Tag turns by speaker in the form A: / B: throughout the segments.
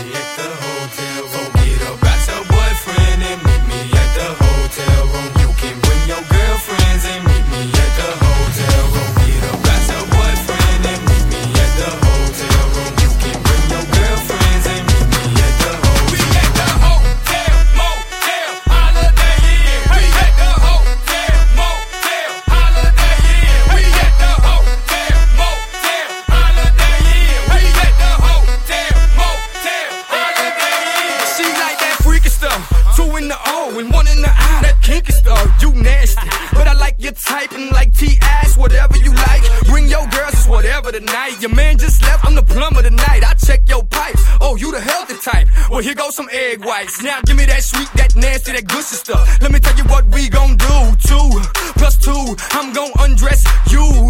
A: stay at the hotel. So your typing like T-ass, whatever you like. Bring your girls, it's whatever tonight. Your man just left, I'm the plumber tonight. I check your pipes. Oh, you the healthy type. Well, here goes some egg whites. Now give me that sweet, that nasty, that good stuff. Let me tell you what we gon' do. Two plus two, I'm gon' undress you.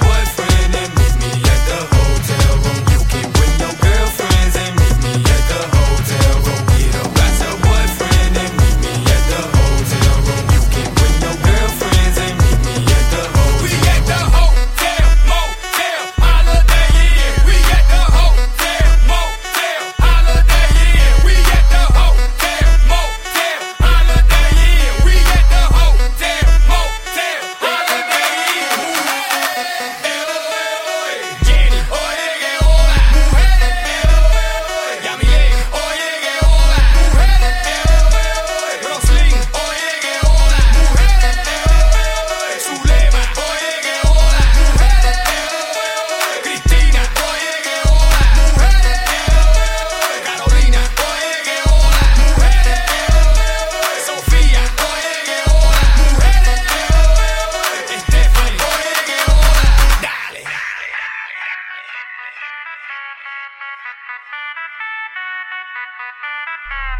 B: Thank you.